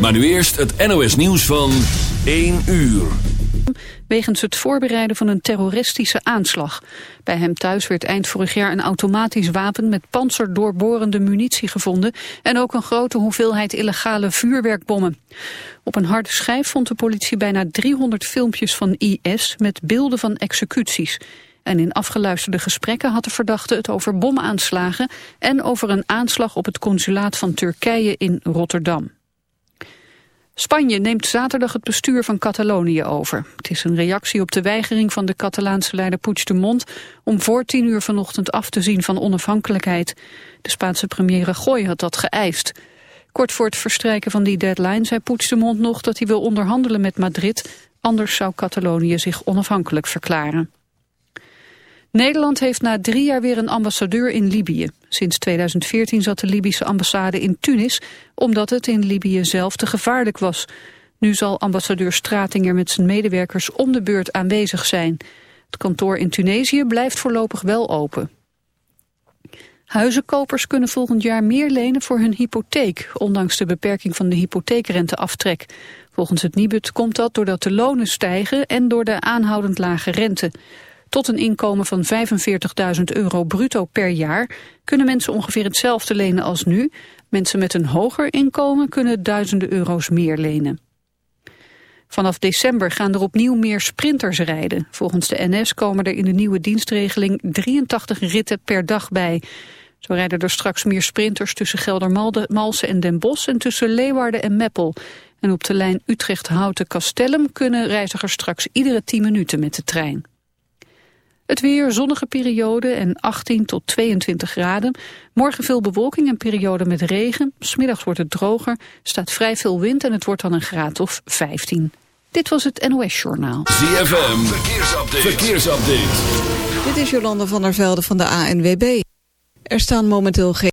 Maar nu eerst het NOS nieuws van 1 uur. Wegens het voorbereiden van een terroristische aanslag. Bij hem thuis werd eind vorig jaar een automatisch wapen met panzerdoorborende munitie gevonden en ook een grote hoeveelheid illegale vuurwerkbommen. Op een harde schijf vond de politie bijna 300 filmpjes van IS met beelden van executies. En in afgeluisterde gesprekken had de verdachte het over bomaanslagen en over een aanslag op het consulaat van Turkije in Rotterdam. Spanje neemt zaterdag het bestuur van Catalonië over. Het is een reactie op de weigering van de Catalaanse leider Puigdemont... om voor tien uur vanochtend af te zien van onafhankelijkheid. De Spaanse premier Rajoy had dat geëist. Kort voor het verstrijken van die deadline zei Puigdemont nog... dat hij wil onderhandelen met Madrid, anders zou Catalonië zich onafhankelijk verklaren. Nederland heeft na drie jaar weer een ambassadeur in Libië. Sinds 2014 zat de Libische ambassade in Tunis... omdat het in Libië zelf te gevaarlijk was. Nu zal ambassadeur Stratinger met zijn medewerkers om de beurt aanwezig zijn. Het kantoor in Tunesië blijft voorlopig wel open. Huizenkopers kunnen volgend jaar meer lenen voor hun hypotheek... ondanks de beperking van de hypotheekrenteaftrek. Volgens het Nibud komt dat doordat de lonen stijgen... en door de aanhoudend lage rente... Tot een inkomen van 45.000 euro bruto per jaar kunnen mensen ongeveer hetzelfde lenen als nu. Mensen met een hoger inkomen kunnen duizenden euro's meer lenen. Vanaf december gaan er opnieuw meer sprinters rijden. Volgens de NS komen er in de nieuwe dienstregeling 83 ritten per dag bij. Zo rijden er straks meer sprinters tussen Geldermalsen en Den Bosch en tussen Leeuwarden en Meppel. En op de lijn Utrecht-Houten-Castellum kunnen reizigers straks iedere 10 minuten met de trein. Het weer, zonnige periode en 18 tot 22 graden. Morgen veel bewolking en periode met regen. Smiddags wordt het droger, staat vrij veel wind en het wordt dan een graad of 15. Dit was het NOS Journaal. ZFM, verkeersupdate. verkeersupdate. Dit is Jolande van der Velde van de ANWB. Er staan momenteel geen...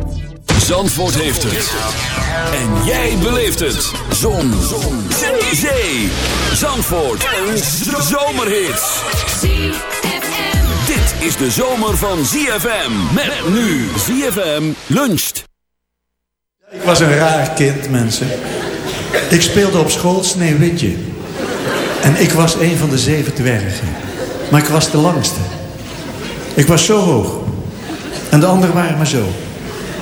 Zandvoort heeft het. En jij beleeft het. Zon. Zon. Zee. Zandvoort. Een zomerhit. Dit is de zomer van ZFM. Met nu ZFM luncht. Ik was een raar kind, mensen. Ik speelde op school Sneeuwwitje. En ik was een van de zeven dwergen. Maar ik was de langste. Ik was zo hoog. En de anderen waren maar zo.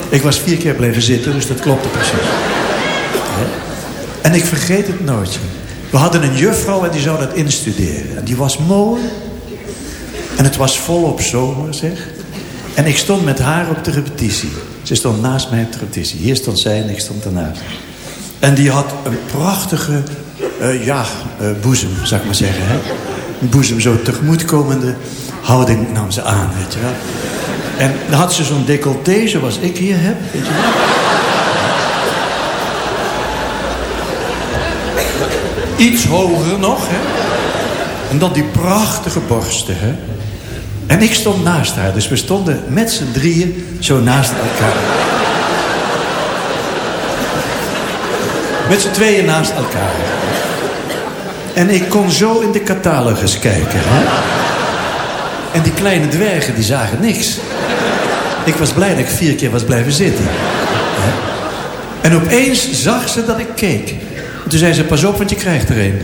Ik was vier keer blijven zitten, dus dat klopte precies. En ik vergeet het nooit. We hadden een juffrouw en die zou dat instuderen. En die was mooi. En het was volop zomer, zeg. En ik stond met haar op de repetitie. Ze stond naast mij op de repetitie. Hier stond zij en ik stond ernaast. En die had een prachtige, eh, ja, eh, boezem, zou ik maar zeggen. Hè? Een boezem, zo tegemoetkomende houding nam ze aan, weet je wel. En dan had ze zo'n decolleté zoals ik hier heb, weet je wel. Iets hoger nog, hè. En dan die prachtige borsten, hè. En ik stond naast haar, dus we stonden met z'n drieën zo naast elkaar. Met z'n tweeën naast elkaar. En ik kon zo in de catalogus kijken. Hè? En die kleine dwergen, die zagen niks. Ik was blij dat ik vier keer was blijven zitten. En opeens zag ze dat ik keek. En toen zei ze, pas op, want je krijgt er een.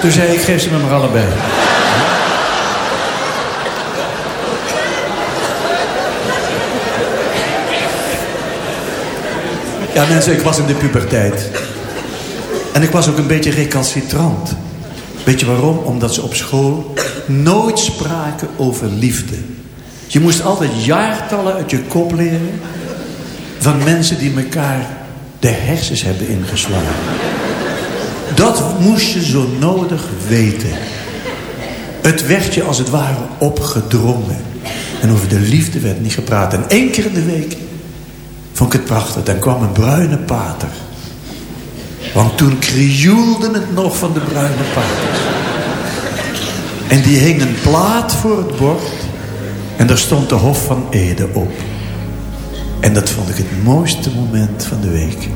Toen zei ik, geef ze me maar allebei. Ja, mensen, ik was in de puberteit. En ik was ook een beetje recalcitrant. Weet je waarom? Omdat ze op school nooit spraken over liefde. Je moest altijd jaartallen uit je kop leren... van mensen die elkaar de hersens hebben ingeslagen. Dat moest je zo nodig weten. Het werd je als het ware opgedrongen. En over de liefde werd niet gepraat. En één keer in de week vond ik het prachtig. Dan kwam een bruine pater. Want toen krioelde het nog van de bruine paters. En die hing een plaat voor het bord. En daar stond de Hof van Ede op. En dat vond ik het mooiste moment van de week.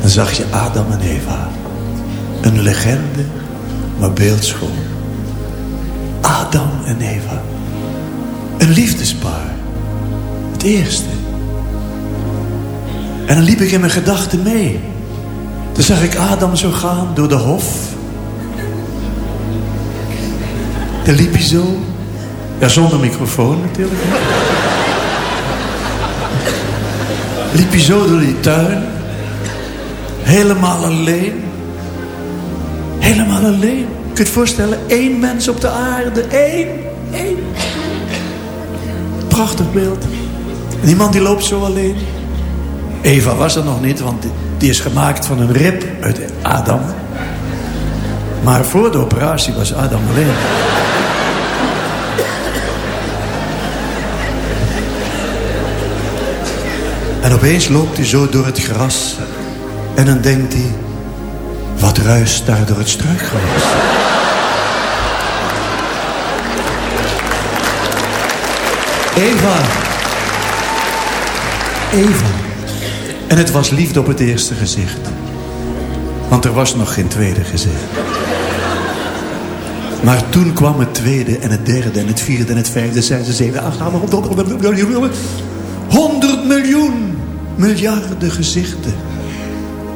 Dan zag je Adam en Eva. Een legende, maar beeldschoon. Adam en Eva. Een liefdespaar. Het eerste. En dan liep ik in mijn gedachten mee. Toen zag ik Adam zo gaan door de hof. Dan liep hij zo. Ja, zonder microfoon natuurlijk. Liep hij zo door die tuin. Helemaal alleen. Helemaal alleen. Je kunt je voorstellen, één mens op de aarde. Één. Één. Prachtig beeld. En die man die loopt zo alleen. Eva was er nog niet, want die- is gemaakt van een rib uit Adam. Maar voor de operatie was Adam alleen. En opeens loopt hij zo door het gras. En dan denkt hij... Wat ruist daar door het struikgewas? Eva. Eva. En het was liefde op het eerste gezicht. Want er was nog geen tweede gezicht. Maar toen kwam het tweede en het derde en het vierde en het vijfde, zesde, zevende, acht, honderd miljoen, miljarden gezichten.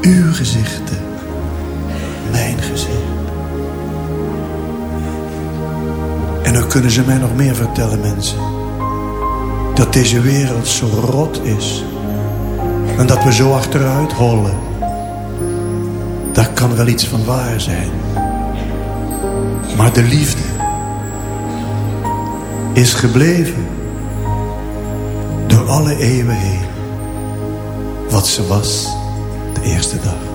Uw gezichten, mijn gezicht. En dan kunnen ze mij nog meer vertellen, mensen. Dat deze wereld zo rot is. En dat we zo achteruit hollen. Daar kan wel iets van waar zijn. Maar de liefde is gebleven door alle eeuwen heen. Wat ze was de eerste dag.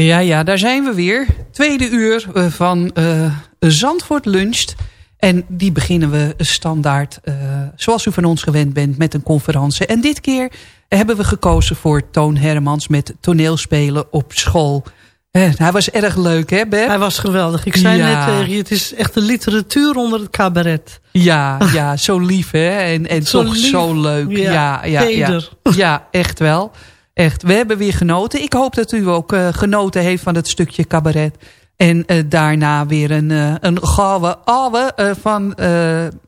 Ja, ja, daar zijn we weer. Tweede uur eh, van uh, Zandvoort Luncht. En die beginnen we standaard, uh, zoals u van ons gewend bent, met een conferentie. En dit keer hebben we gekozen voor Toon Hermans met toneelspelen op school. Eh, hij was erg leuk, hè, Beb? Hij was geweldig. Ik zei Ja. net tegen je, het is echt de literatuur onder het cabaret. Ja, ja, zo lief, hè? En, en Zo toch lief. zo leuk. Ja, Ja, ja, ja. Ja, echt wel. Echt, we hebben weer genoten. Ik hoop dat u ook eh, genoten heeft van het stukje cabaret. En eh, daarna weer een, eh, een gouden ouwe van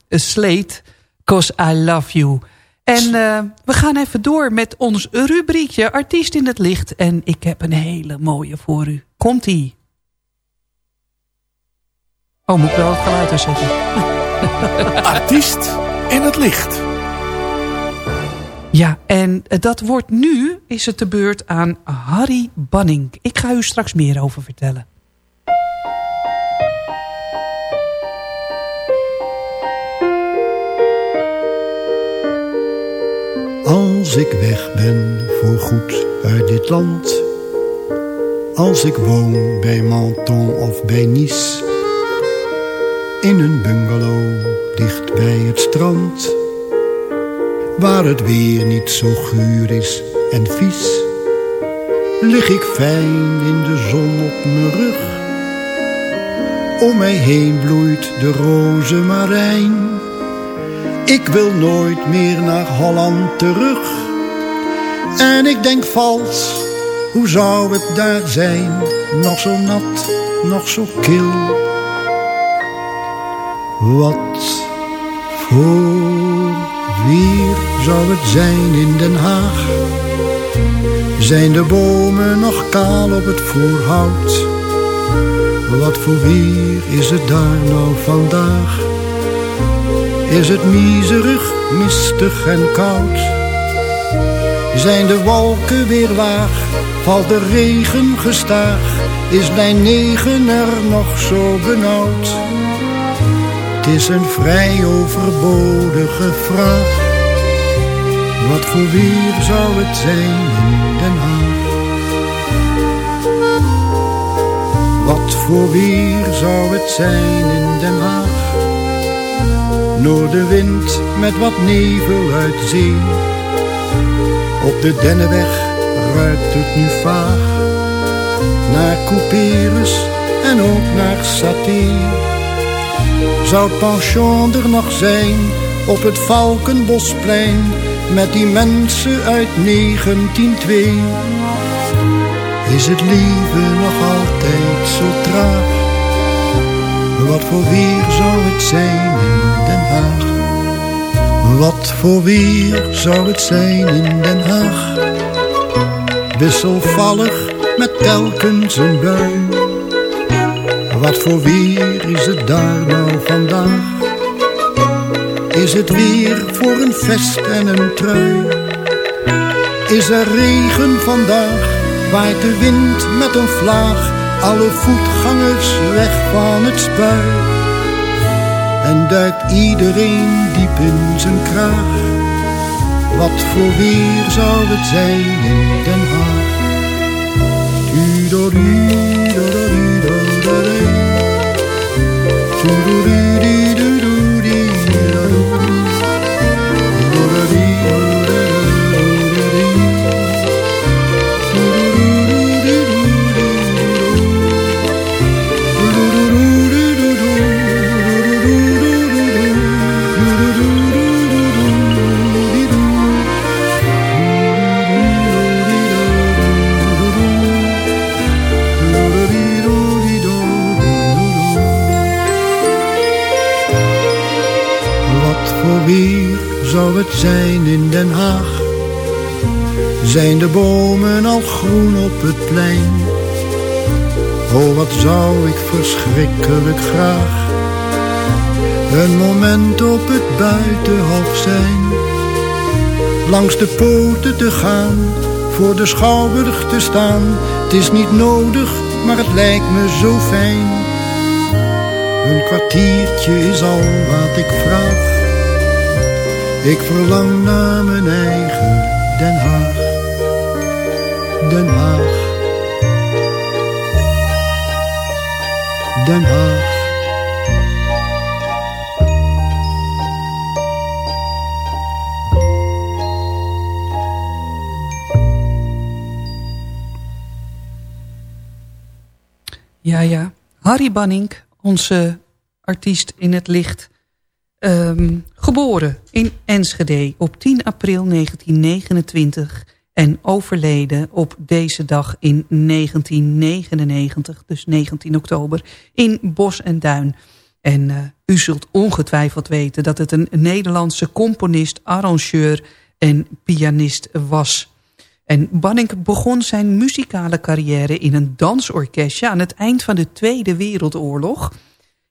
Slate. Cause I love you. En we gaan even door met ons rubriekje Artiest in het Licht. En ik heb een hele mooie voor u. Komt-ie. Oh, moet ik wel het geluid uitzetten? Artiest in het licht. Ja, en dat wordt nu, is het de beurt aan Harry Banning. Ik ga u straks meer over vertellen. Als ik weg ben voor goed uit dit land. Als ik woon bij Menton of bij Nice. In een bungalow dicht bij het strand. Waar het weer niet zo guur is en vies. Lig ik fijn in de zon op mijn rug. Om mij heen bloeit de rozemarijn. Ik wil nooit meer naar Holland terug. En ik denk vals, hoe zou het daar zijn? Nog zo nat, nog zo kil. Wat voor weer zou het zijn in Den Haag? Zijn de bomen nog kaal op het voorhout? Wat voor weer is het daar nou vandaag? Is het miserig, mistig en koud? Zijn de wolken weer laag? Valt de regen gestaag? Is lijn 9 er nog zo benauwd? Het is een vrij overbodige vraag. Wat voor weer zou het zijn in Den Haag? Wat voor weer zou het zijn in Den Haag? Noordenwind met wat nevel uit zee. Op de dennenweg ruikt het nu vaag. Naar couperus en ook naar saté. Zou het pension er nog zijn op het Valkenbosplein met die mensen uit 1902? Is het leven nog altijd zo traag? Wat voor weer zou het zijn in Den Haag? Wat voor weer zou het zijn in Den Haag? Wisselvallig met telkens een bui. Wat voor weer is het daar nou vandaag? Is het weer voor een vest en een trui? Is er regen vandaag? Waait de wind met een vlaag? Alle voetgangers weg van het spui? En duikt iedereen diep in zijn kraag? Wat voor weer zou het zijn in Den Haag? Wat voor weer zou het zijn in Den Haag? Zijn de bomen al groen op het plein? Oh, wat zou ik verschrikkelijk graag Een moment op het buitenhof zijn Langs de poten te gaan, voor de schouwburg te staan Het is niet nodig, maar het lijkt me zo fijn Een kwartiertje is al wat ik vraag ik verlang naar mijn eigen Den Haag, Den Haag, Den Haag. Ja, ja. Harry Banning, onze artiest in het licht. Ehm, geboren in Enschede op 10 april 1929 en overleden op deze dag in 1999, dus 19 oktober, in Bos en Duin. En uh, u zult ongetwijfeld weten dat het een Nederlandse componist, arrangeur en pianist was. En Banning begon zijn muzikale carrière in een dansorkestje aan het eind van de Tweede Wereldoorlog.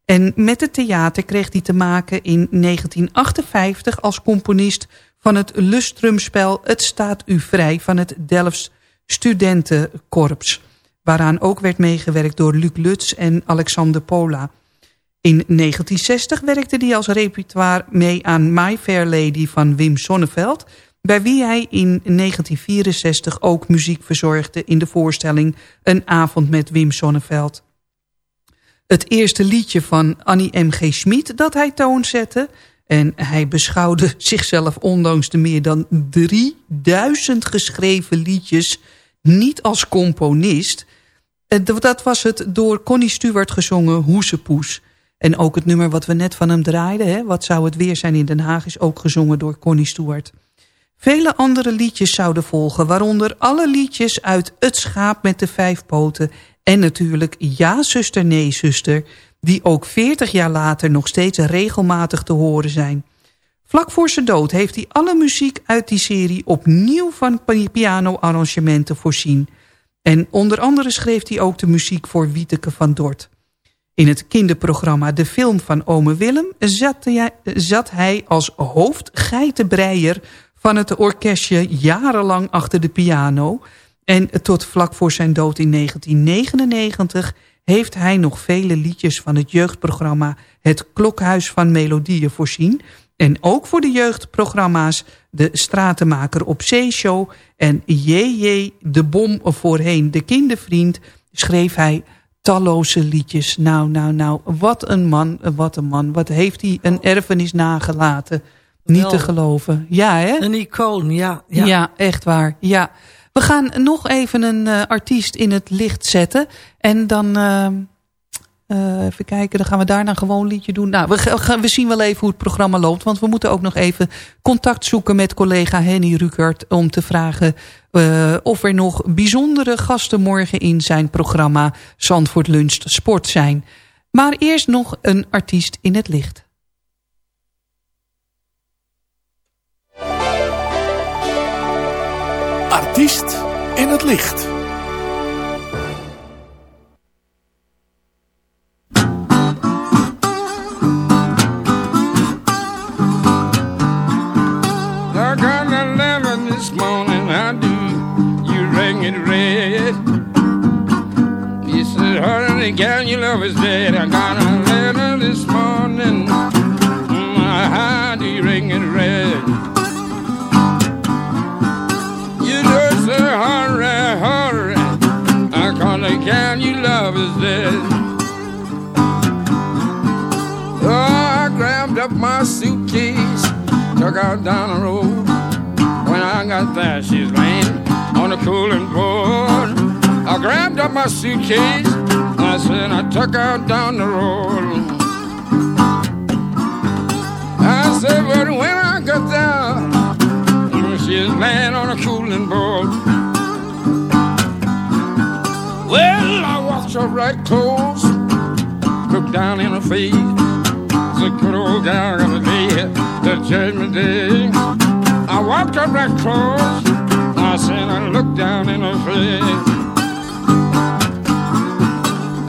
En met het theater kreeg hij te maken in 1958 als componist van het lustrumspel Het Staat U Vrij van het Delfts Studentenkorps. Waaraan ook werd meegewerkt door Luc Lutz en Alexander Pola. In 1960 werkte hij als repertoire mee aan My Fair Lady van Wim Sonneveld... bij wie hij in 1964 ook muziek verzorgde in de voorstelling Een avond met Wim Sonneveld. Het eerste liedje van Annie M.G. Schmid dat hij toonzette... en hij beschouwde zichzelf ondanks de meer dan 3000 geschreven liedjes... niet als componist... Dat was het door Connie Stewart gezongen Hoesepoes... En ook het nummer wat we net van hem draaiden... Hè, Wat zou het weer zijn in Den Haag... is ook gezongen door Connie Stewart. Vele andere liedjes zouden volgen... waaronder alle liedjes uit Het Schaap met de Vijf Poten... en natuurlijk Ja, zuster, nee, zuster... die ook 40 jaar later nog steeds regelmatig te horen zijn. Vlak voor zijn dood heeft hij alle muziek uit die serie... opnieuw van piano-arrangementen voorzien. En onder andere schreef hij ook de muziek voor Wieteke van Dort... In het kinderprogramma De Film van Ome Willem zat hij, zat hij als hoofdgeitenbreier van het orkestje jarenlang achter de piano. En tot vlak voor zijn dood in 1999 heeft hij nog vele liedjes van het jeugdprogramma Het Klokhuis van Melodieën voorzien. En ook voor de jeugdprogramma's De Stratenmaker op Zeeshow en JJ de Bom voorheen de kindervriend schreef hij talloze liedjes. Nou, nou, nou, wat een man, wat een man. Wat heeft hij een erfenis nagelaten. Niet Wel. te geloven. Ja, hè? Een icoon, ja. Ja, Ja, echt waar. Ja. We gaan nog even een eh, artiest in het licht zetten. En dan... eh, eh, even kijken, dan gaan we daarna gewoon een liedje doen. Nou, we, gaan- we zien wel even hoe het programma loopt. Want we moeten ook nog even contact zoeken met collega Henny Rukert... om te vragen of er nog bijzondere gasten morgen in zijn programma... Zandvoort Lunch Sport zijn. Maar eerst nog een artiest in het licht. Artiest in het licht. Do. You love is dead. I got a letter this morning. Mm, How do you ring it red? Love is dead. Oh, I grabbed up my suitcase, took out down the road. When I got there, she's laying on a cooling board. I grabbed up my suitcase, I said I took her down the road. I said, but when I got there, she's laying on a cooling board. Walked her right close, looked down in her face. The good old gal gonna be the judgment day. I walked up right close. I said I looked down in her face.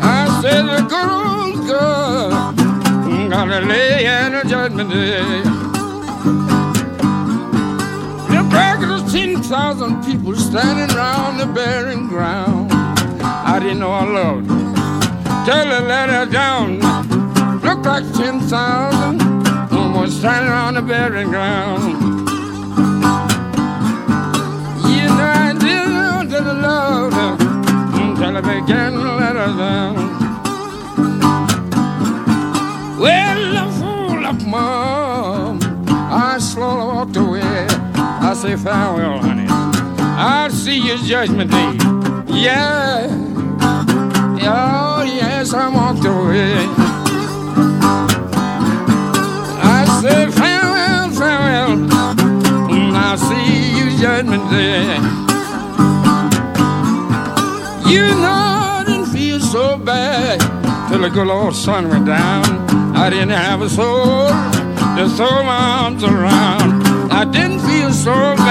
I said the good old girl gonna lay in the judgment day. The back of the ten thousand people standing round the burying ground. I didn't know I loved her. Tell her let her down. Look like ten thousand. Almost standing on the burying ground. You know I didn't know that I Tell her until I began to let her down. Well, I'm full of mom. I slowly walked away. I say farewell, honey. I'll see you judgment day. Yeah. Oh, yes, I walked away. I say farewell, farewell. Mm, I'll see you judgment day. You know I didn't feel so bad till the good old sun went down. I didn't have a soul to throw my arms around. I didn't feel so bad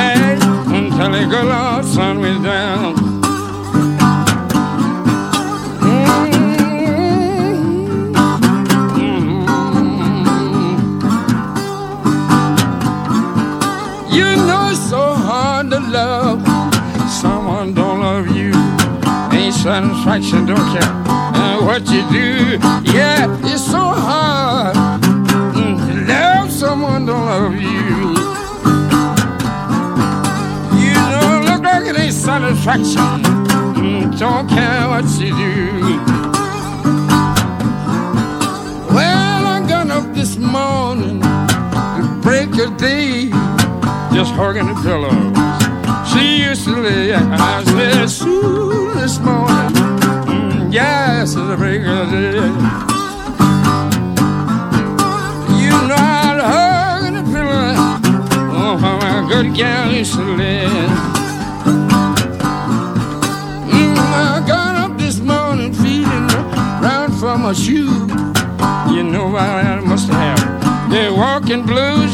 don't care uh, what you do. Yeah, it's so hard mm, to love someone don't love you. You don't look like ain't satisfaction. Mm, don't care what you do. Well, I got up this morning to break a day, just hugging the pillows. She used to lay her eyes there soon this morning. Yes, it's a break of day. You know I'd hug in the pillow. Oh, how my good gal used to lay. Mm, I got up this morning feeling round for my shoe. You know why I must have the walking blues.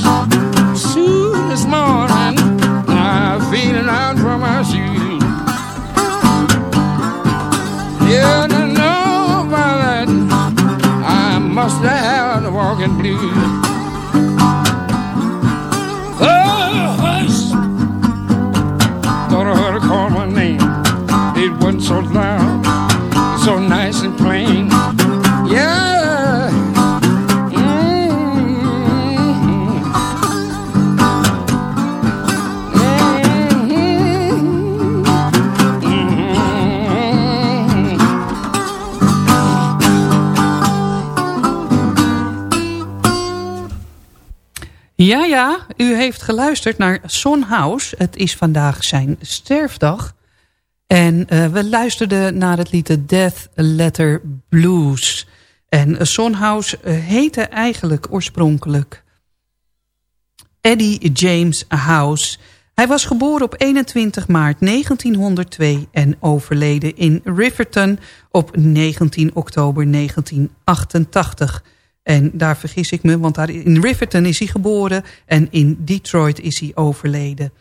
Soon this morning, I'm feeling out from my shoes. I must have the walking blues. Ja, ja, u heeft geluisterd naar Son House. Het is vandaag zijn sterfdag. En eh, we luisterden naar het lied The Death Letter Blues. En eh, Son House eh, heette eigenlijk oorspronkelijk Eddie James House. Hij was geboren op 21 maart 1902 en overleden in Riverton op 19 oktober 1988. En daar vergis ik me, want daar in Riverton is hij geboren en in Detroit is hij overleden.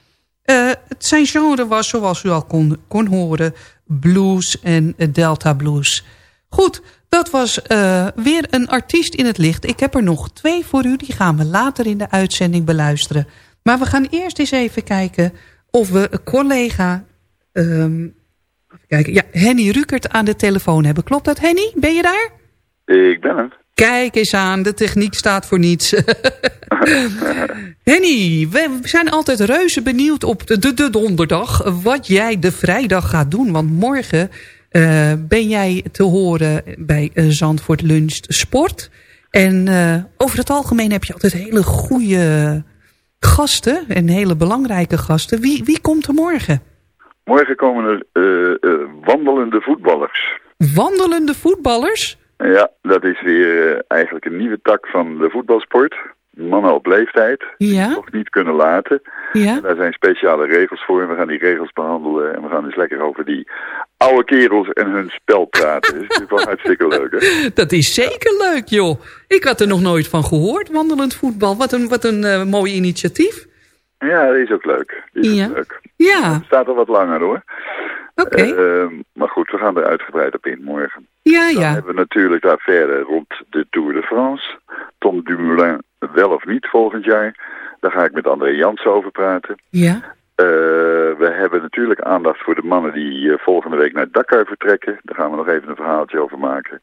Uh, zijn genre was, zoals u al kon, kon horen, blues en uh, delta blues. Goed, dat was uh, weer een artiest in het licht. Ik heb er nog twee voor u, die gaan we later in de uitzending beluisteren. Maar we gaan eerst eens even kijken of we een collega... Um, even kijken, ja, Henny Rukert aan de telefoon hebben. Klopt dat, Henny? Ben je daar? Ik ben het. Kijk eens aan, de techniek staat voor niets. Henny, we zijn altijd reuze benieuwd op de, de, de donderdag... wat jij de vrijdag gaat doen. Want morgen uh, ben jij te horen bij uh, Zandvoort Lunch Sport. En uh, over het algemeen heb je altijd hele goede gasten... en hele belangrijke gasten. Wie, wie komt er morgen? Morgen komen er wandelende voetballers. Wandelende voetballers? Ja, dat is weer uh, eigenlijk een nieuwe tak van de voetbalsport. Mannen op leeftijd, ja. die nog niet kunnen laten. Ja. En daar zijn speciale regels voor en we gaan die regels behandelen. En we gaan dus lekker over die oude kerels en hun spel praten. dat is natuurlijk wel hartstikke leuk, hè? Dat is zeker leuk, joh. Ik had er nog nooit van gehoord, wandelend voetbal. Wat een, wat een uh, mooi initiatief. Ja, dat is ook leuk. Die is ja. ook leuk. Ja. Het staat al wat langer, hoor. Okay. Uh, maar goed, we gaan er uitgebreid op in morgen. Ja, Dan ja. hebben we natuurlijk daar verder rond de Tour de France. Tom Dumoulin wel of niet volgend jaar. Daar ga ik met André Jansen over praten. Ja. Uh, we hebben natuurlijk aandacht voor de mannen die uh, volgende week naar Dakar vertrekken. Daar gaan we nog even een verhaaltje over maken.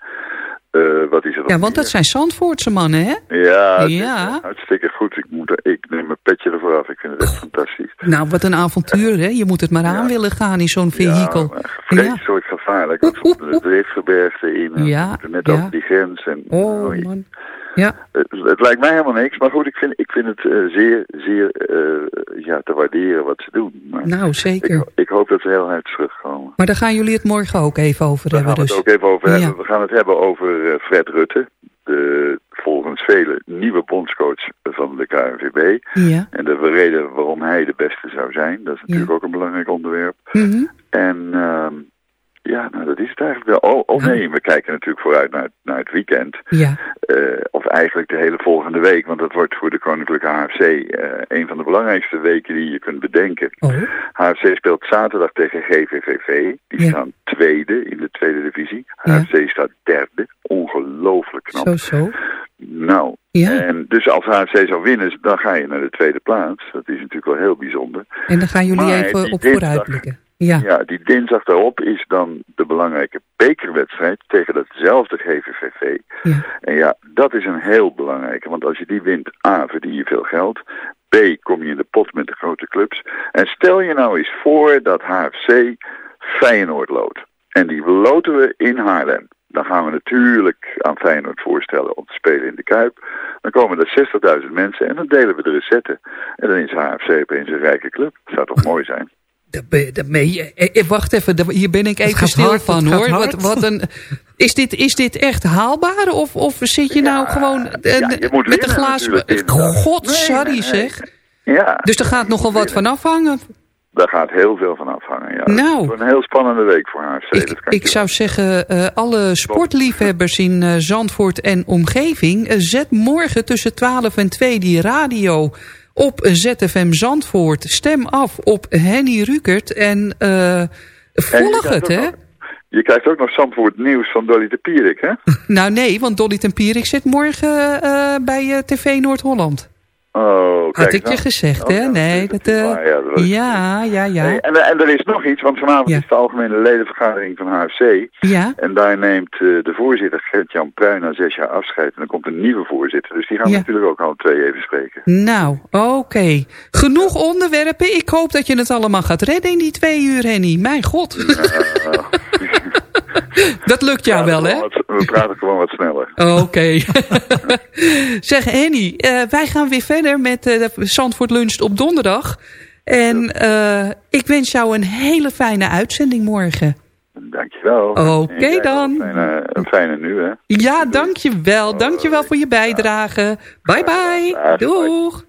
Uh, wat is er ja, want dat zijn Zandvoortse mannen, hè? Ja, ja. hartstikke goed. Ik, moet er, ik neem mijn petje ervoor af. Ik vind het echt fantastisch. Nou, wat een avontuur, hè? Je moet het maar aan ja. willen gaan in zo'n vehikel. Ja, vreselijk ja. gevaarlijk. Want de driftgebergte in. Net over die grens. En, oh, man. Ja. Het, het lijkt mij helemaal niks, maar goed, ik vind, ik vind het eh, zeer, zeer eh, ja, te waarderen wat ze doen. Maar Nou, zeker. ik, ik hoop dat ze heel hard terugkomen. Maar daar gaan jullie het morgen ook even over Daar hebben. gaan we Dus. het ook even over Ja. hebben. We gaan het hebben over eh, Fred Rutte, de volgens velen nieuwe bondscoach van de KNVB. Ja. En de reden waarom hij de beste zou zijn, dat is natuurlijk ook een belangrijk onderwerp. Mhm. En ehm, ja, nou dat is het eigenlijk wel. Oh, oh nee, we kijken natuurlijk vooruit naar, het- naar het weekend. Ja. Eh, of eigenlijk de hele volgende week, want dat wordt voor de Koninklijke HFC eh, een van de belangrijkste weken die je kunt bedenken. HFC speelt zaterdag tegen GVVV. Die Ja. staan tweede in de tweede divisie. Ja. HFC staat derde. Ongelooflijk knap. Zo, zo. Nou, Ja. en dus als HFC zou winnen, dan ga je naar de tweede plaats. Dat is natuurlijk wel heel bijzonder. En dan gaan jullie Maar even op dinsdag- vooruitblikken. Ja. die dinsdag daarop is dan de belangrijke bekerwedstrijd tegen datzelfde GVVV. Ja. En ja, dat is een heel belangrijke, want als je die wint, A, verdien je veel geld. B, kom je in de pot met de grote clubs. En stel je nou eens voor dat HFC Feyenoord loodt. En die loten we in Haarlem. Dan gaan we natuurlijk aan Feyenoord voorstellen om te spelen in de Kuip. Dan komen er 60.000 mensen en dan delen we de recetten. En dan is HFC opeens een rijke club. Dat zou toch mooi zijn? Dat eh, eh, wacht even, hier ben ik even stil hard, van hoor. Wat, wat een, is, dit, is dit echt haalbaar? Of, of zit je nou gewoon eh, ja, je moet met de glazen... God, Nee, sorry nee, nee. zeg. Ja, Dus er gaat nogal wat van afhangen. daar gaat heel veel van afhangen. Ja. Nou. Het een heel spannende week voor kan Ik zou zeggen, eh, alle sportliefhebbers in eh, Zandvoort en omgeving... zet morgen tussen 12 en 2 die radio op ZFM Zandvoort. Stem af op Henny Rukert en eh, volg het, hè? Je krijgt ook nog Zandvoort nieuws van Dolly de Pierik, hè? Nou nee, want Dolly Tempierik zit morgen eh, bij eh, TV Noord-Holland. Oh, Had ik je nou. gezegd, Oh, hè? ja, Nee, dat... waar, ja, dat ja, ja, ja. Hey, en, en er is nog iets, want vanavond is de algemene ledenvergadering van HFC. Ja. En daar neemt eh, de voorzitter Gert-Jan Pruin na zes jaar afscheid. En dan komt een nieuwe voorzitter. Dus die gaan we Ja. natuurlijk ook al twee even spreken. Nou, oké. Genoeg onderwerpen. Ik hoop dat je het allemaal gaat redden in die twee uur, Henny. Mijn god. dat lukt jou wel, hè? Wat- We praten gewoon wat sneller. Oké. zeg, Henny, eh, wij gaan weer verder met de Zandvoort Lunch op donderdag. En eh, ik wens jou een hele fijne uitzending morgen. Dankjewel. Oké dan. Een fijne, een fijne nu, hè? Ja, dankjewel. Dankjewel voor je bijdrage. Bye bye. Doeg.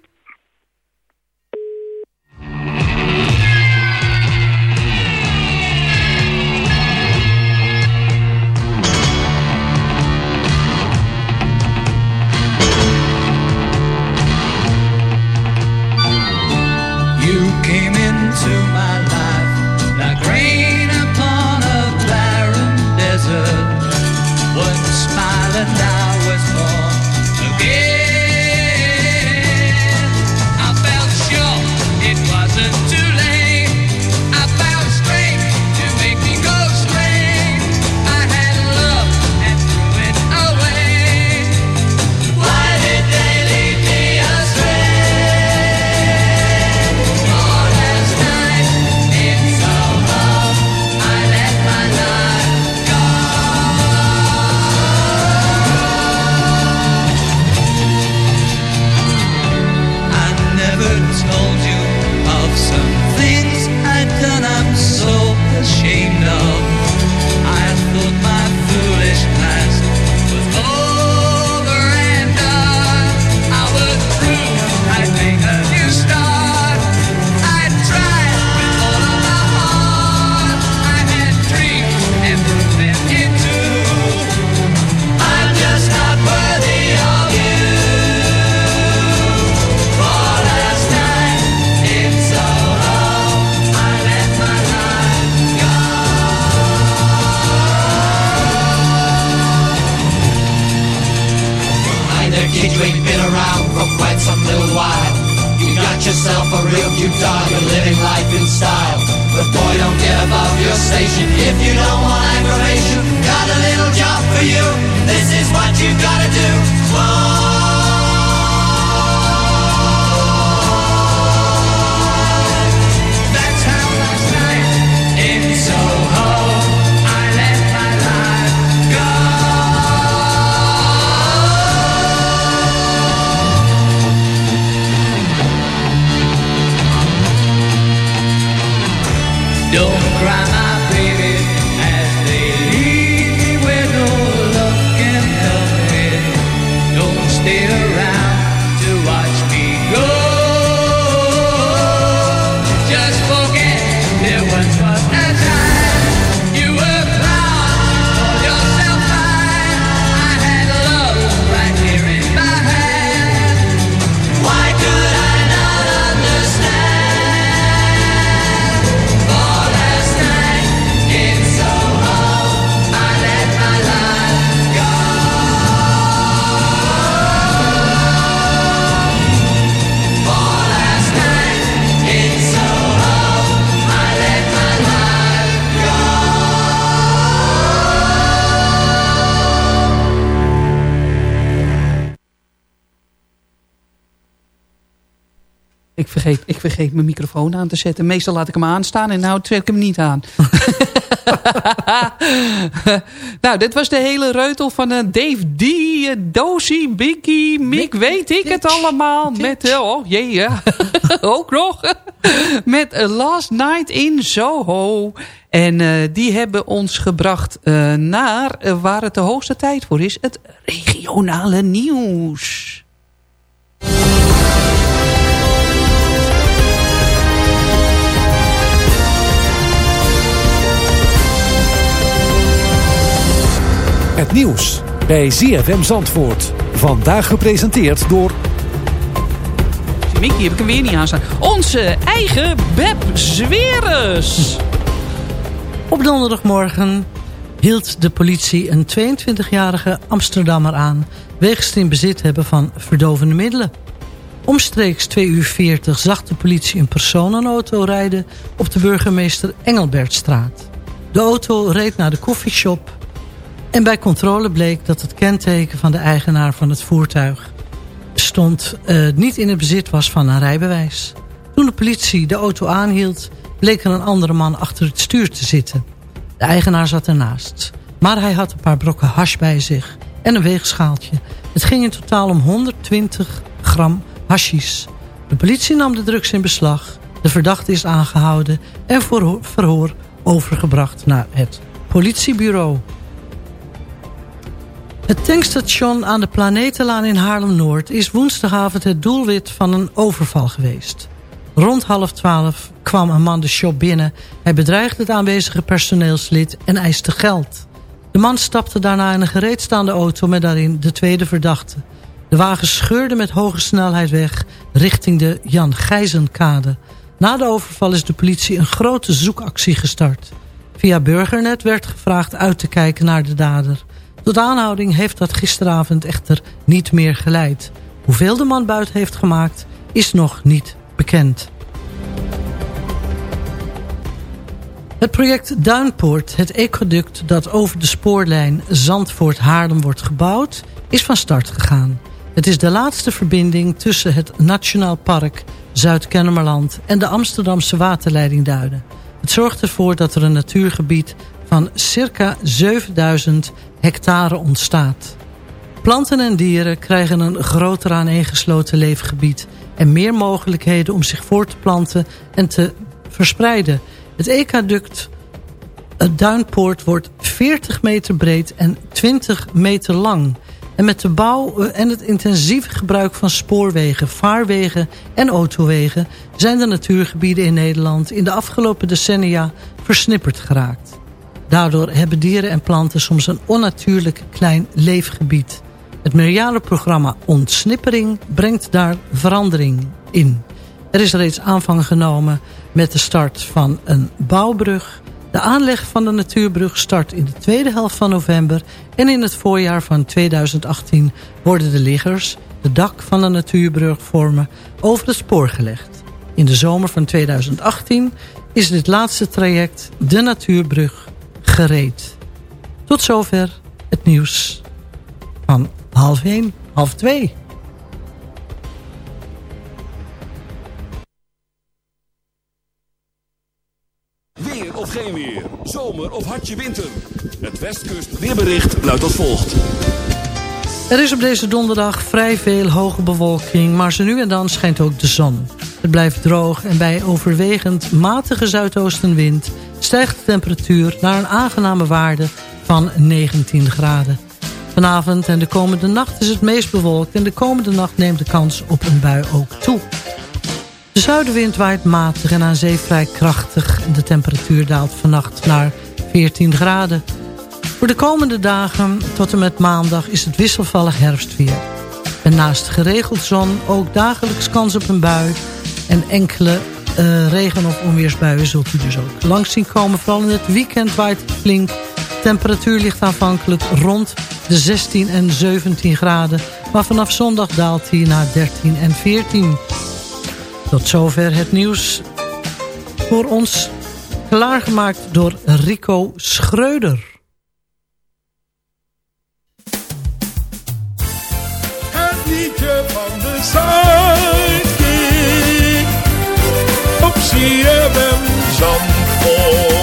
came in. Vergeet, mijn microfoon aan te zetten. Meestal laat ik hem aanstaan en nou trek ik hem niet aan. nou, dit was de hele reutel van uh, Dave D, uh, Dozy, Biggie, Mick, weet ik het allemaal. Met, uh, oh jee, ja. ook nog. Met Last Night in Soho. En uh, die hebben ons gebracht uh, naar uh, waar het de hoogste tijd voor is. Het regionale nieuws. Het nieuws bij ZFM Zandvoort. Vandaag gepresenteerd door... Mickey heb ik hem weer niet aanstaan. Onze eigen Beb Zweres. Op donderdagmorgen hield de politie een 22-jarige Amsterdammer aan... wegens het in bezit hebben van verdovende middelen. Omstreeks 2 uur 40 zag de politie een personenauto rijden... op de burgemeester Engelbertstraat. De auto reed naar de koffieshop... en bij controle bleek dat het kenteken van de eigenaar van het voertuig... stond uh, niet in het bezit was van een rijbewijs. Toen de politie de auto aanhield bleek er een andere man achter het stuur te zitten. De eigenaar zat ernaast. Maar hij had een paar brokken hash bij zich en een weegschaaltje. Het ging in totaal om 120 gram hashies. De politie nam de drugs in beslag. De verdachte is aangehouden en voor verhoor overgebracht naar het politiebureau. Het tankstation aan de Planetenlaan in Haarlem-Noord... is woensdagavond het doelwit van een overval geweest. Rond half twaalf kwam een man de shop binnen. Hij bedreigde het aanwezige personeelslid en eiste geld. De man stapte daarna in een gereedstaande auto met daarin de tweede verdachte. De wagen scheurde met hoge snelheid weg richting de Jan Gijzenkade. Na de overval is de politie een grote zoekactie gestart. Via Burgernet werd gevraagd uit te kijken naar de dader. Tot aanhouding heeft dat gisteravond echter niet meer geleid. Hoeveel de man buiten heeft gemaakt is nog niet bekend. Het project Duinpoort, het ecoduct dat over de spoorlijn Zandvoort-Haarlem wordt gebouwd, is van start gegaan. Het is de laatste verbinding tussen het Nationaal Park Zuid-Kennemerland en de Amsterdamse waterleiding Duinen. Het zorgt ervoor dat er een natuurgebied van circa 7000 hectare ontstaat. Planten en dieren krijgen een groter aaneengesloten leefgebied en meer mogelijkheden om zich voor te planten en te verspreiden. Het ecaduct het Duinpoort wordt 40 meter breed en 20 meter lang. En met de bouw en het intensieve gebruik van spoorwegen, vaarwegen en autowegen... zijn de natuurgebieden in Nederland in de afgelopen decennia versnipperd geraakt. Daardoor hebben dieren en planten soms een onnatuurlijk klein leefgebied. Het meerjarenprogramma Ontsnippering brengt daar verandering in. Er is reeds aanvang genomen met de start van een bouwbrug. De aanleg van de natuurbrug start in de tweede helft van november... en in het voorjaar van 2018 worden de liggers... de dak van de natuurbrug vormen over het spoor gelegd. In de zomer van 2018 is dit laatste traject, de natuurbrug, gereed. Tot zover het nieuws van half 1, half 2. Weer of geen weer, zomer of hartje winter. Het Westkust weerbericht luidt als volgt. Er is op deze donderdag vrij veel hoge bewolking, maar zo nu en dan schijnt ook de zon. Het blijft droog en bij overwegend matige zuidoostenwind stijgt de temperatuur naar een aangename waarde van 19 graden. Vanavond en de komende nacht is het meest bewolkt en de komende nacht neemt de kans op een bui ook toe. De zuidenwind waait matig en aan zee vrij krachtig de temperatuur daalt vannacht naar 14 graden. Voor de komende dagen tot en met maandag is het wisselvallig herfstweer. En naast geregeld zon ook dagelijks kans op een bui en enkele uh, regen- of onweersbuien zult u dus ook langs zien komen. Vooral in het weekend waait het flink. Temperatuur ligt aanvankelijk rond de 16 en 17 graden. Maar vanaf zondag daalt hij naar 13 en 14. Tot zover het nieuws voor ons klaargemaakt door Rico Schreuder. Op van de Sidekick op CFM Zandvoort.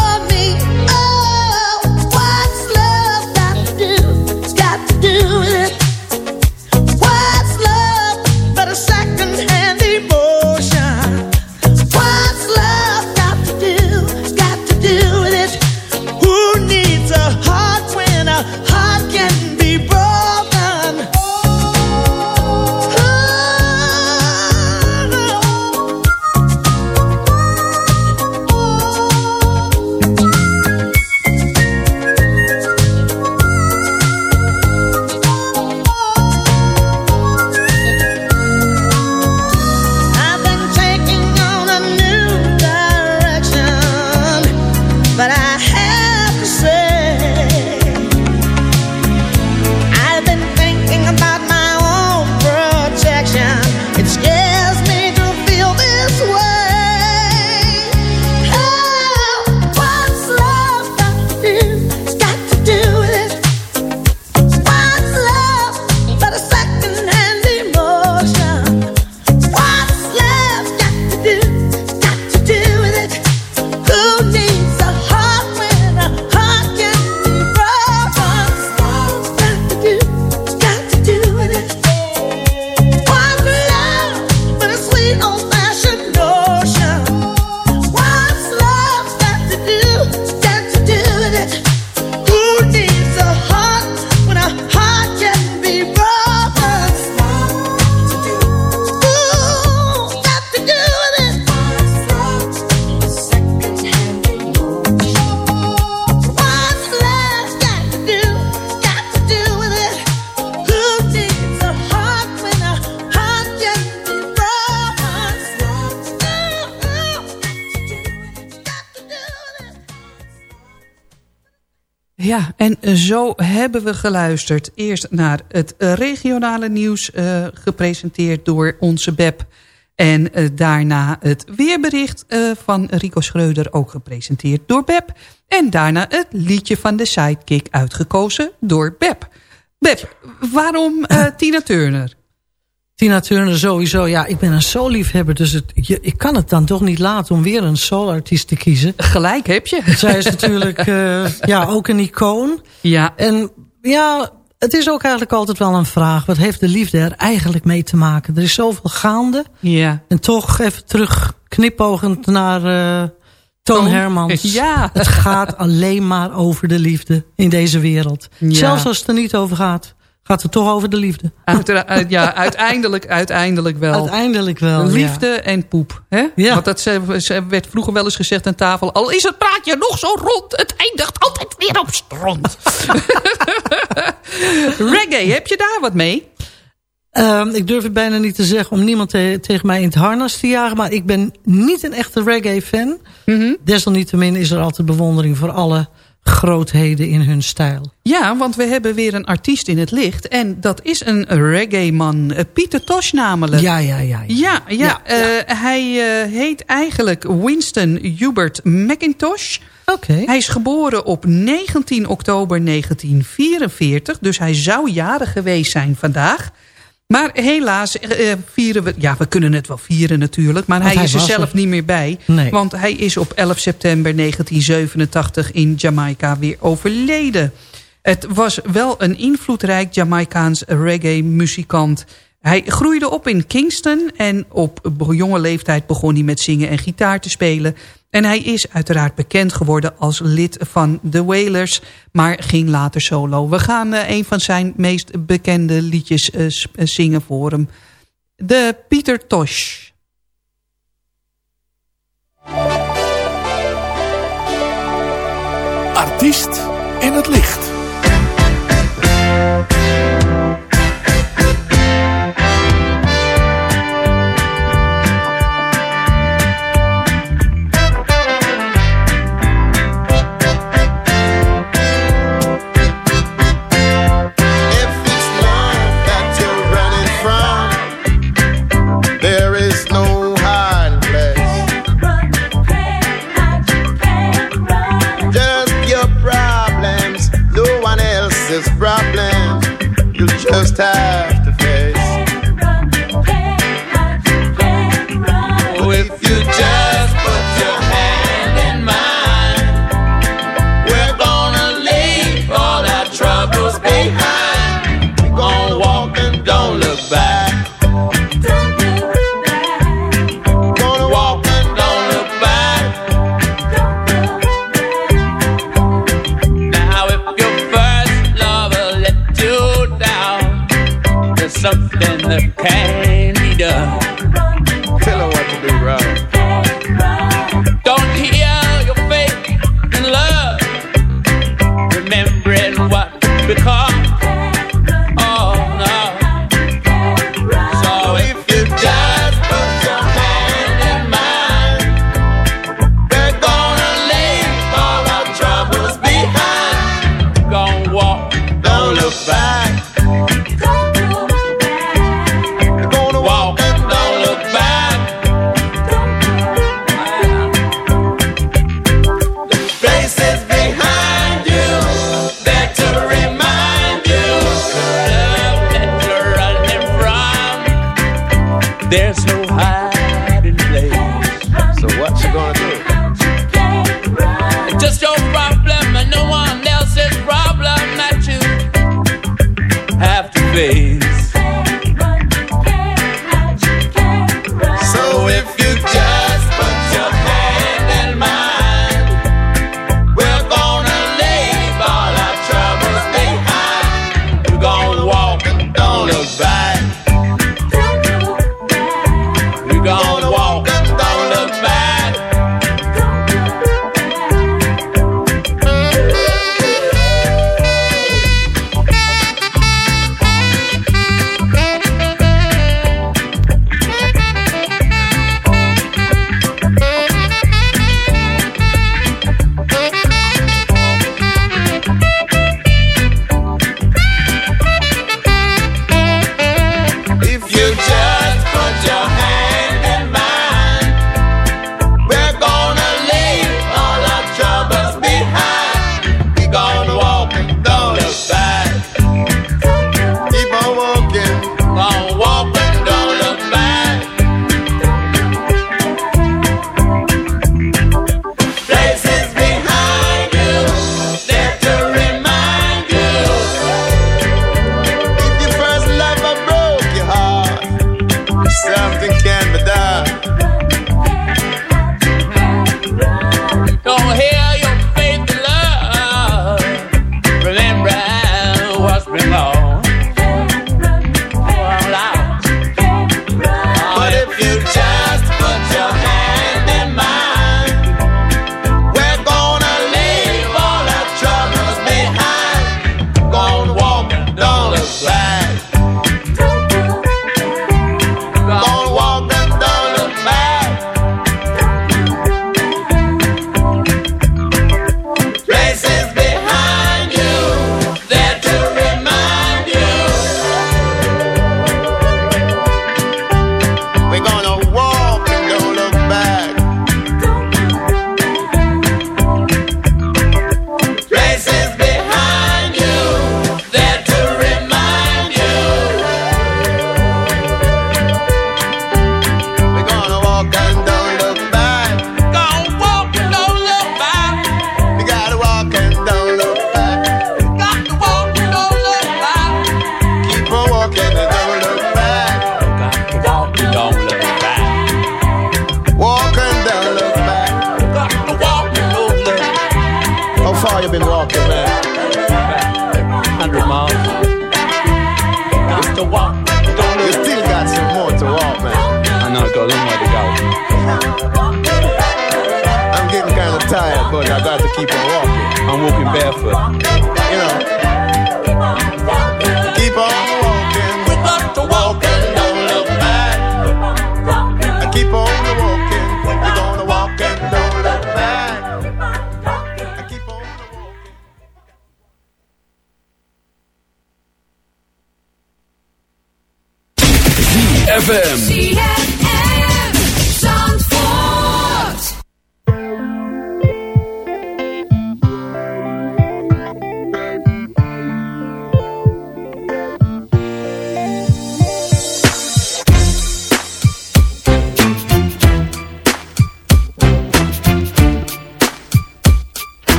en zo hebben we geluisterd. Eerst naar het regionale nieuws eh, gepresenteerd door onze Beb. En eh, daarna het weerbericht eh, van Rico Schreuder, ook gepresenteerd door Beb. En daarna het liedje van de Sidekick, uitgekozen door Beb. Beb, waarom Tina Turner? Tina Turner sowieso. Ja, ik ben een soul-liefhebber. Dus het, je, ik kan het dan toch niet laten om weer een soulartiest te kiezen. Gelijk heb je. Zij is natuurlijk eh, ja, ook een icoon. Ja. En ja, het is ook eigenlijk altijd wel een vraag. Wat heeft de liefde er eigenlijk mee te maken? Er is zoveel gaande. Ja. En toch even terug knipogend naar eh, Toon Toon. Hermans. Ja. Het gaat alleen maar over de liefde in deze wereld. Ja. Zelfs als het er niet over gaat, gaat het toch over de liefde. Uitera- uit- ja, uiteindelijk, uiteindelijk wel. Uiteindelijk wel, Liefde en poep. Hè? Ja. Want dat werd vroeger wel eens gezegd aan tafel... al is het praatje nog zo rond, het eindigt altijd weer op stront. Reggae, heb je daar wat mee? Ehm, ik durf het bijna niet te zeggen om niemand te- tegen mij in het harnas te jagen. Maar ik ben niet een echte reggae-fan. Mhm. Desalniettemin is er altijd bewondering voor alle grootheden in hun stijl. Ja, want we hebben weer een artiest in het licht. En dat is een reggae-man. eh, Pieter Tosh namelijk. Ja, ja, ja. Ja, ja, eh, hij eh, heet eigenlijk Winston Hubert McIntosh. Oké. Hij is geboren op 19 oktober 1944. Dus hij zou jarig geweest zijn vandaag. Maar helaas eh, vieren we... Ja, we kunnen het wel vieren natuurlijk. Maar hij, hij is er zelf er. niet meer bij. Nee. Want hij is op 11 september 1987 in Jamaica weer overleden. Het was wel een invloedrijk Jamaicaans reggae-muzikant. Hij groeide op in Kingston en op jonge leeftijd begon hij met zingen en gitaar te spelen. En hij is uiteraard bekend geworden als lid van The Wailers, maar ging later solo. We gaan eh, een van zijn meest bekende liedjes eh, eh, zingen voor hem. De Pieter Tosh. Artiest in het licht. Far you been walking, man? 100 miles. Just to walk. You still got some more to walk, man. I know, got a long way to go. I'm getting kind of tired, but I got to keep on walking. I'm walking barefoot. You know.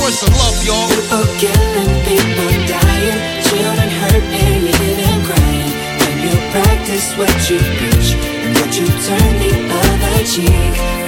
Where's the love, y'all? People killing, people dying, children hurt and hear them crying. Can you practice what you preach and would you turn the other cheek?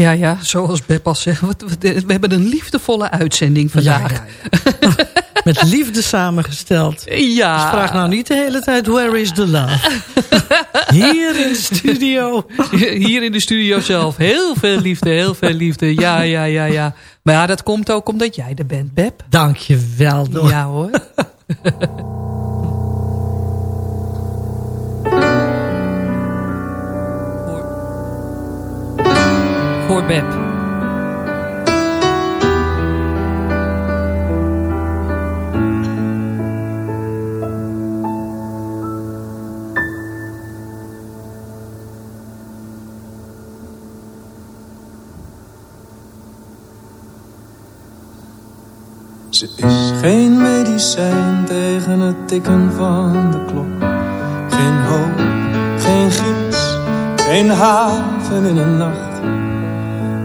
Ja, ja, zoals Beb al zegt. We hebben een liefdevolle uitzending vandaag. Met liefde samengesteld. Ja. Dus vraag nou niet de hele tijd, where is the love? Hier in de studio. Hier in de studio zelf. Heel veel liefde, heel veel liefde. Ja, ja, ja, ja. Maar ja, dat komt ook omdat jij er bent, Beb. Dank je wel. Ja hoor. Voor- Voor Beb. Ze is geen medicijn tegen het tikken van de klok. Geen hoop, geen gids, geen haven in een nacht.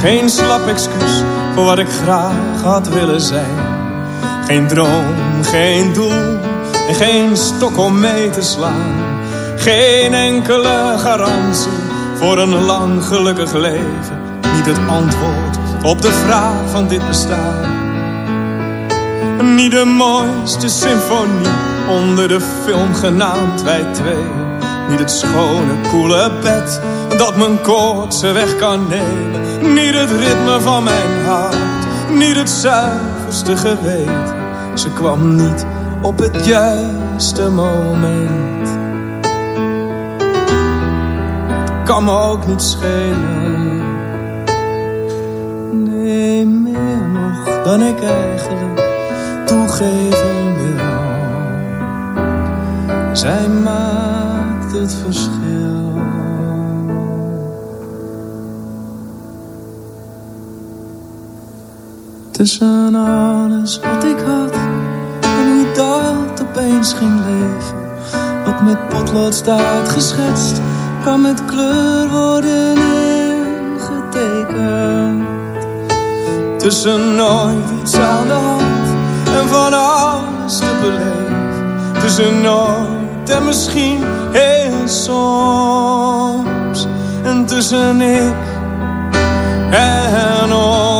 Geen slap excuus voor wat ik graag had willen zijn. Geen droom, geen doel en geen stok om mee te slaan. Geen enkele garantie voor een lang gelukkig leven. Niet het antwoord op de vraag van dit bestaan. Niet de mooiste symfonie onder de film genaamd Wij Twee. Niet het schone, koele bed dat mijn koortsen weg kan nemen. Niet het ritme van mijn hart, niet het zuiverste geweten. Ze kwam niet op het juiste moment. Het kan me ook niet schelen. Nee, meer nog dan ik eigenlijk toegeven wil. Zij maakt het verschil. Tussen alles wat ik had en hoe dat opeens ging leven. Wat met potlood staat geschetst, kan met kleur worden ingetekend. Tussen nooit iets aan de hand en van alles te beleven. Tussen nooit en misschien heel soms. En tussen ik en ons.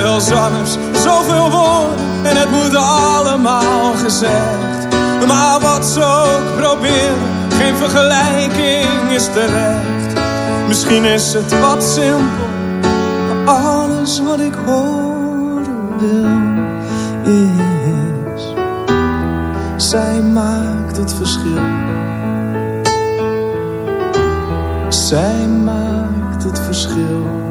Zoveel zangers, zoveel woorden en het moet allemaal gezegd. Maar wat ze ook proberen, geen vergelijking is terecht. Misschien is het wat simpel, maar alles wat ik horen wil is. Zij maakt het verschil. Zij maakt het verschil.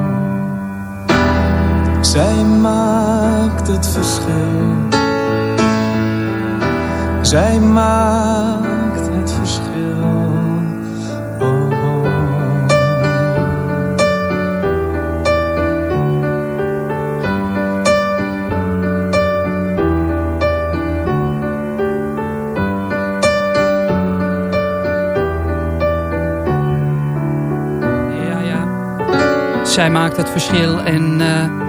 Zij maakt het verschil. Zij maakt het verschil. Oh. Ja, ja. Zij maakt het verschil en... Uh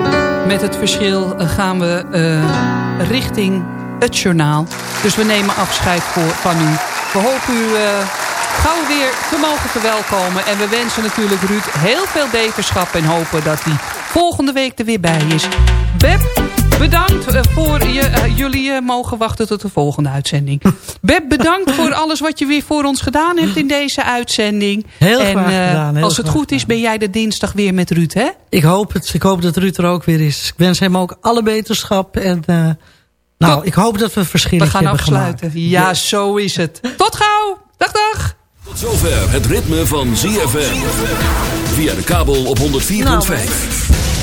met het verschil eh, gaan we eh, richting het journaal. Dus we nemen afscheid voor, van u. We hopen u gauw weer te mogen verwelkomen. En we wensen natuurlijk Ruud heel veel beterschap. En hopen dat hij volgende week er weer bij is. Beb, bedankt eh, voor je, uh, jullie uh, mogen wachten tot de volgende uitzending. Beb, bedankt voor alles wat je weer voor ons gedaan hebt in deze uitzending. Heel en, graag gedaan. Heel als het goed is, ben jij de dinsdag weer met Ruud, hè? Ik hoop het. Ik hoop dat Ruud er ook weer is. Ik wens hem ook alle beterschap. En nou, Tot, ik hoop dat we verschillen hebben gemaakt. We gaan afsluiten. Ja, yes. zo is het. Tot gauw. Dag, dag. Tot zover het ritme van ZFM. Via de kabel op 104.5.